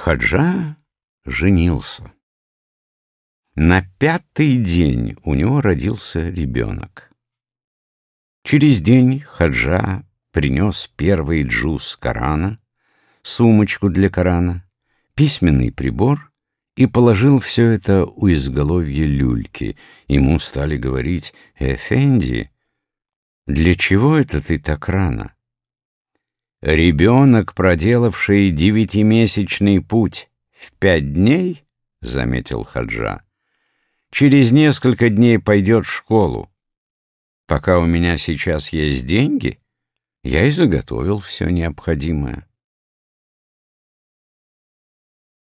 Хаджа женился. На пятый день у него родился ребенок. Через день Хаджа принес первый джуз Корана, сумочку для Корана, письменный прибор и положил все это у изголовья люльки. Ему стали говорить «Эфенди, для чего это ты так рано?» «Ребенок, проделавший девятимесячный путь в пять дней, — заметил Хаджа, — через несколько дней пойдет в школу. Пока у меня сейчас есть деньги, я и заготовил все необходимое».